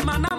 Tima na